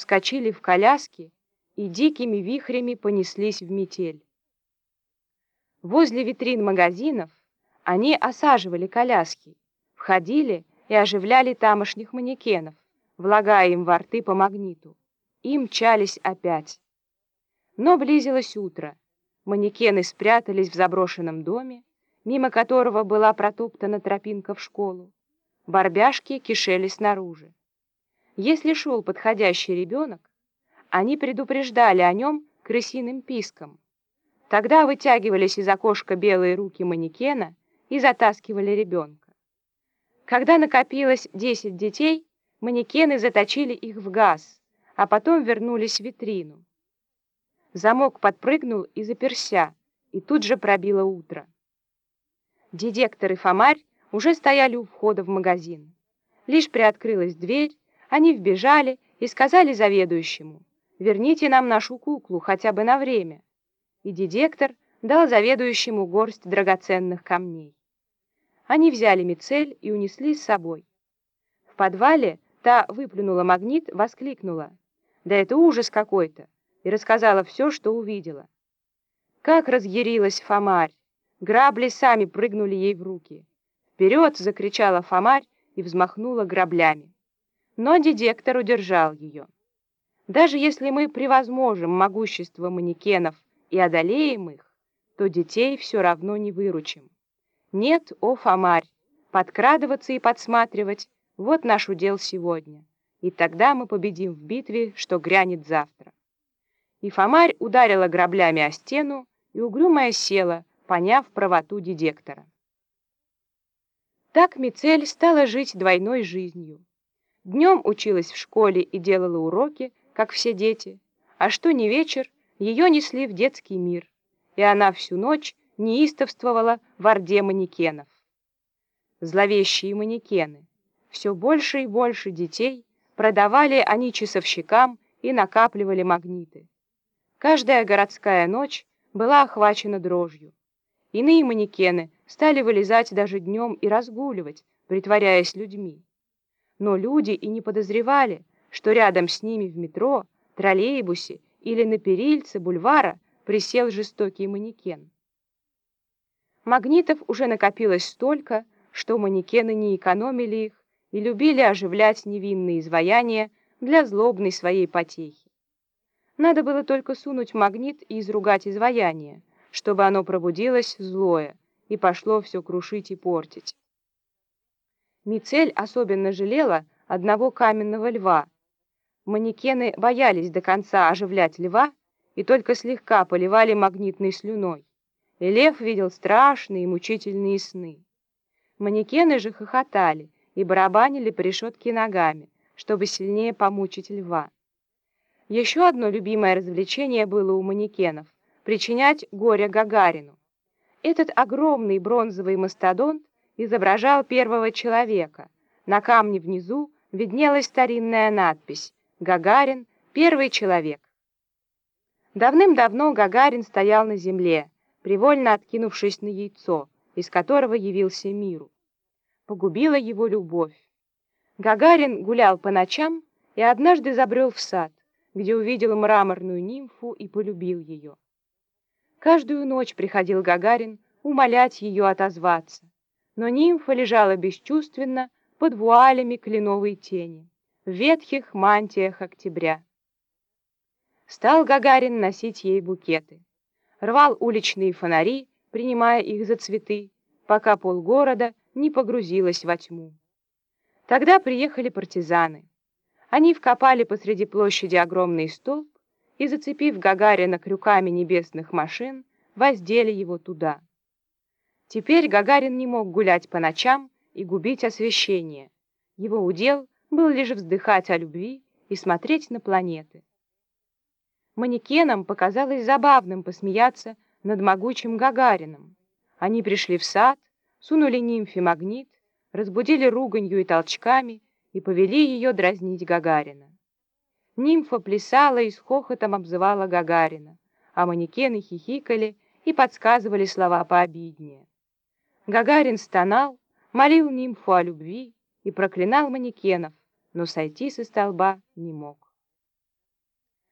вскочили в коляски и дикими вихрями понеслись в метель. Возле витрин магазинов они осаживали коляски, входили и оживляли тамошних манекенов, влагая им во рты по магниту, и мчались опять. Но близилось утро. Манекены спрятались в заброшенном доме, мимо которого была протоптана тропинка в школу. Барбяшки кишели снаружи. Если шел подходящий ребенок, они предупреждали о нем крысиным писком. Тогда вытягивались из окошка белые руки манекена и затаскивали ребенка. Когда накопилось 10 детей, манекены заточили их в газ, а потом вернулись в витрину. Замок подпрыгнул и заперся, и тут же пробило утро. Дедектор и Фомарь уже стояли у входа в магазин. Лишь приоткрылась дверь, они вбежали и сказали заведующему, «Верните нам нашу куклу хотя бы на время». И дедектор дал заведующему горсть драгоценных камней. Они взяли мицель и унесли с собой. В подвале та выплюнула магнит, воскликнула, «Да это ужас какой-то!» и рассказала все, что увидела. Как разъярилась Фомарь! Грабли сами прыгнули ей в руки. «Вперед!» — закричала Фомарь и взмахнула граблями. Но дедектор удержал ее. Даже если мы превозможем могущество манекенов и одолеем их, то детей все равно не выручим. Нет, о, Фомарь, подкрадываться и подсматривать — вот наш удел сегодня, и тогда мы победим в битве, что грянет завтра. И Фомарь ударила граблями о стену, и угрюмая села, поняв правоту дедектора. Так Мицель стала жить двойной жизнью. Днем училась в школе и делала уроки, как все дети, а что не вечер, ее несли в детский мир, и она всю ночь неистовствовала в орде манекенов. Зловещие манекены. Все больше и больше детей продавали они часовщикам и накапливали магниты. Каждая городская ночь была охвачена дрожью. Иные манекены стали вылезать даже днем и разгуливать, притворяясь людьми. Но люди и не подозревали, что рядом с ними в метро, троллейбусе или на перильце бульвара присел жестокий манекен. Магнитов уже накопилось столько, что манекены не экономили их и любили оживлять невинные изваяния для злобной своей потехи. Надо было только сунуть магнит и изругать изваяние, чтобы оно пробудилось злое и пошло все крушить и портить. Мицель особенно жалела одного каменного льва. Манекены боялись до конца оживлять льва и только слегка поливали магнитной слюной. И лев видел страшные и мучительные сны. Манекены же хохотали и барабанили по решетке ногами, чтобы сильнее помучить льва. Еще одно любимое развлечение было у манекенов — причинять горе Гагарину. Этот огромный бронзовый мастодонт изображал первого человека. На камне внизу виднелась старинная надпись «Гагарин — первый человек». Давным-давно Гагарин стоял на земле, привольно откинувшись на яйцо, из которого явился миру. Погубила его любовь. Гагарин гулял по ночам и однажды забрел в сад где увидел мраморную нимфу и полюбил ее. Каждую ночь приходил Гагарин умолять ее отозваться, но нимфа лежала бесчувственно под вуалями кленовой тени, в ветхих мантиях октября. Стал Гагарин носить ей букеты, рвал уличные фонари, принимая их за цветы, пока полгорода не погрузилось во тьму. Тогда приехали партизаны. Они вкопали посреди площади огромный столб и, зацепив Гагарина крюками небесных машин, воздели его туда. Теперь Гагарин не мог гулять по ночам и губить освещение. Его удел был лишь вздыхать о любви и смотреть на планеты. Манекенам показалось забавным посмеяться над могучим Гагарином. Они пришли в сад, сунули нимфе магнит, разбудили руганью и толчками и повели ее дразнить Гагарина. Нимфа плясала и с хохотом обзывала Гагарина, а манекены хихикали и подсказывали слова пообиднее. Гагарин стонал, молил нимфу о любви и проклинал манекенов, но сойти со столба не мог.